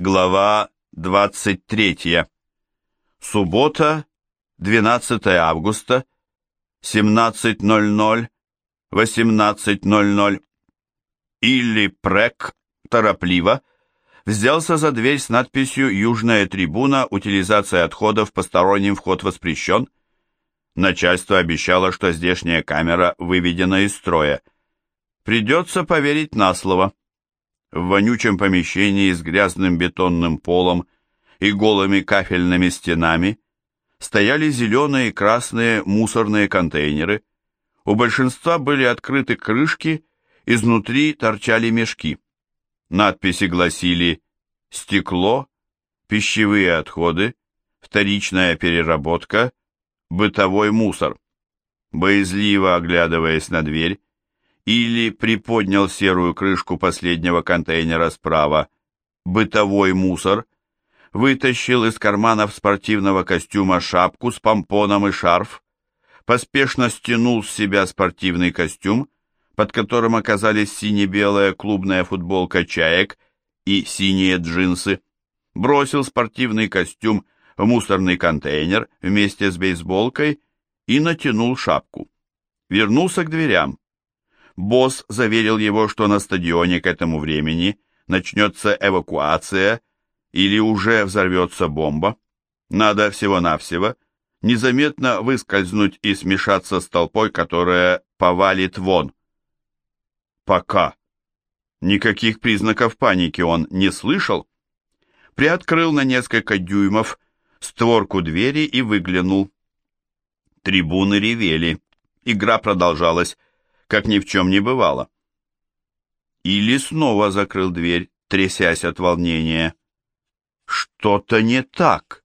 Глава 23. Суббота, 12 августа, 17.00, 18.00. Илли Прек торопливо взялся за дверь с надписью «Южная трибуна. Утилизация отходов. Посторонним вход воспрещен». Начальство обещало, что здешняя камера выведена из строя. Придется поверить на слово. В вонючем помещении с грязным бетонным полом и голыми кафельными стенами стояли зеленые и красные мусорные контейнеры. У большинства были открыты крышки, изнутри торчали мешки. Надписи гласили «Стекло», «Пищевые отходы», «Вторичная переработка», «Бытовой мусор». Боязливо оглядываясь на дверь, или приподнял серую крышку последнего контейнера справа, бытовой мусор, вытащил из карманов спортивного костюма шапку с помпоном и шарф, поспешно стянул с себя спортивный костюм, под которым оказались сине-белая клубная футболка чаек и синие джинсы, бросил спортивный костюм в мусорный контейнер вместе с бейсболкой и натянул шапку. Вернулся к дверям. Босс заверил его, что на стадионе к этому времени начнется эвакуация или уже взорвется бомба. Надо всего-навсего незаметно выскользнуть и смешаться с толпой, которая повалит вон. Пока. Никаких признаков паники он не слышал. Приоткрыл на несколько дюймов створку двери и выглянул. Трибуны ревели. Игра продолжалась как ни в чем не бывало. Или снова закрыл дверь, трясясь от волнения. Что-то не так.